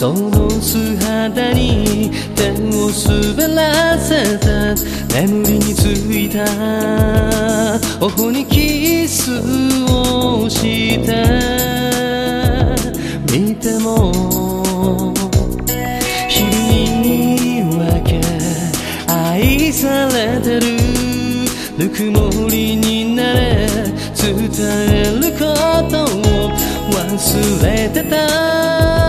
その素肌に手を滑らせた。眠りについた。頬にキスをして見ても。昼に分け愛されてる。ぬくもりになれ伝えることを忘れてた。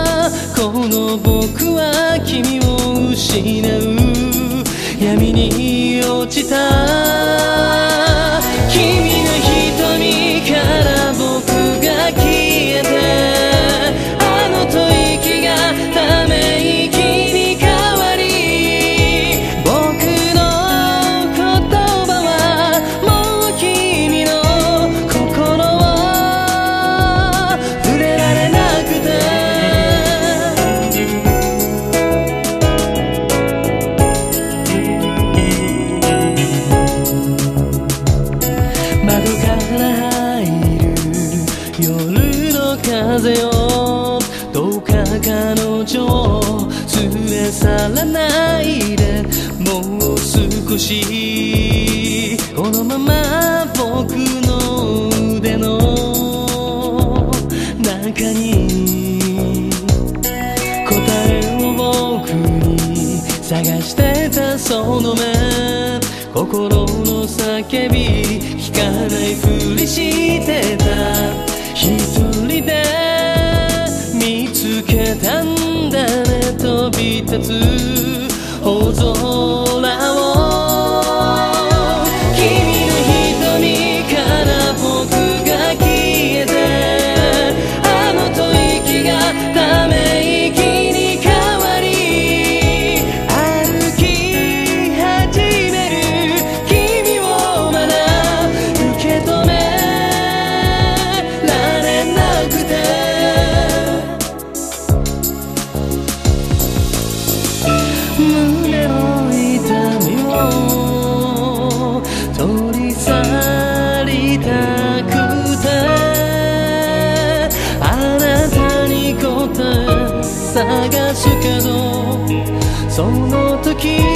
僕は君を失う。闇に落ちた。風をどうか彼女を連れ去らないでもう少しこのまま僕の腕の中に答えを僕に探してたその目心の叫び聞かないふりしてた。to その時